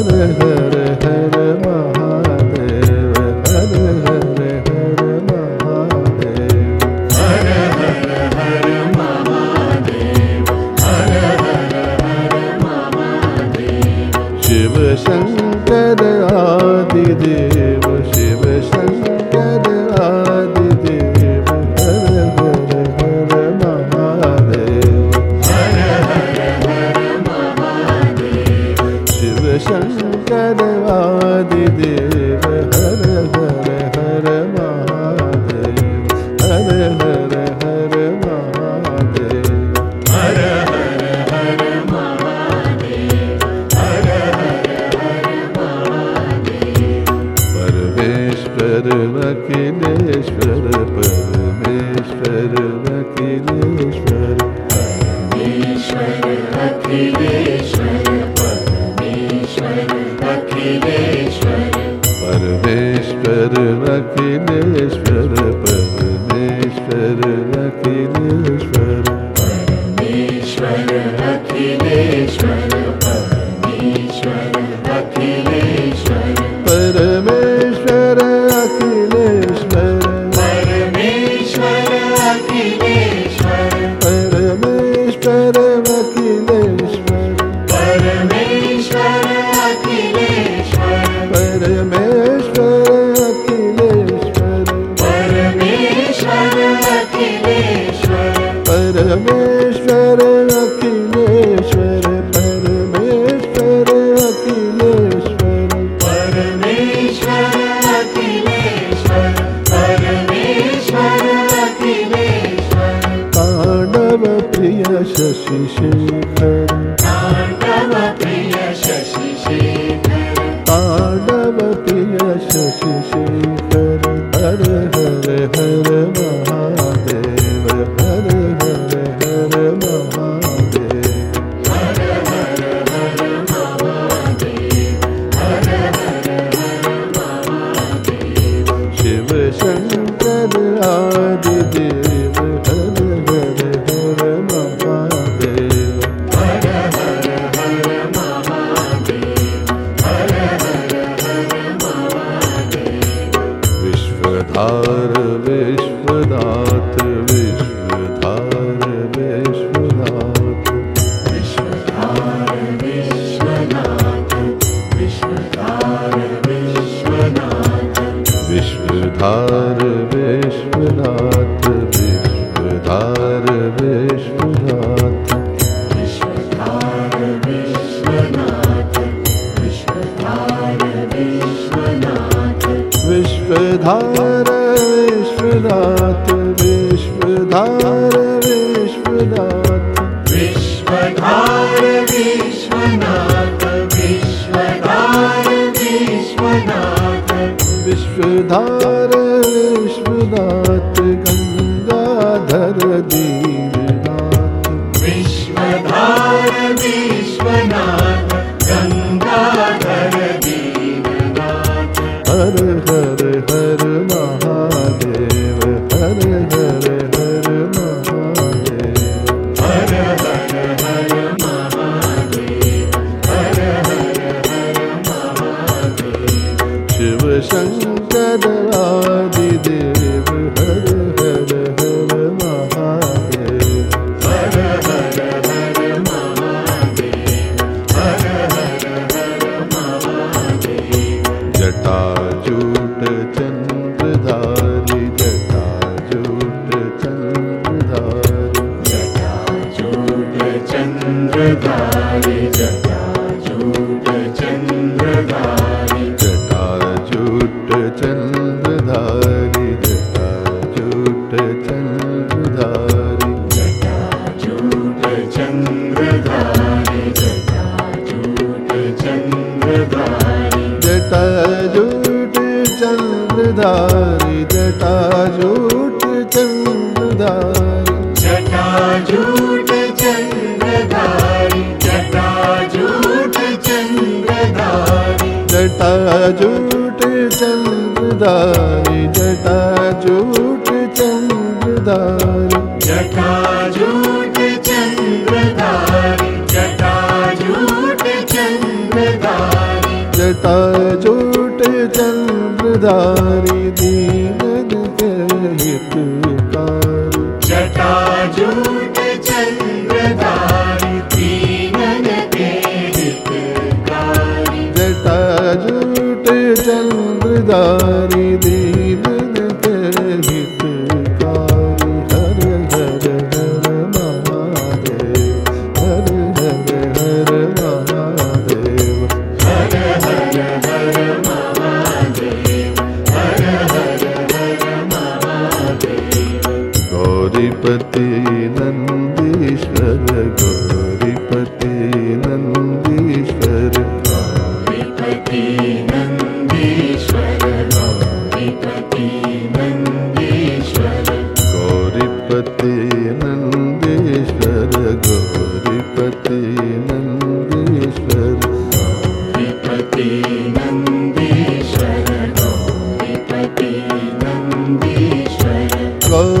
हर हर अखिश्वरमेश्वर न कलनेश्वरमेश्वमेश्वर नखिलेश्व me विश्वधार विश्वनाथ विश्वधार विश्वनाथ। विश्वधार विश्वनाथ विश्वधार विश्वनाथ। विश्वधार चन्द्रधारि जटाजूट चन्द्रधारि जटाजूट चन्द्रधारि जटाजूट चन्द्रधारि जटाजूट चन्द्रधारि जटाजूट चन्द्रधारि जटाजूट चन्द्रधारि जटाजूट चन्द्रधारि जटाजूट झूठ चंद्रदारी जटा झूठ चंद्रधारी जटा झूठ चंद्रदारी जटा झूठ चंद्रदारी जटा झूठ चंद्रदारी दीन हितकारी जटा जूट पते नन्देश्वर गोरि पते नन्दीश्वर नन्दिश्वरीपति नन्देश्वर। गौरिपते नन्दिश्वर गोरि पते नन्देश्वर नन्दिरणा नन्दिरा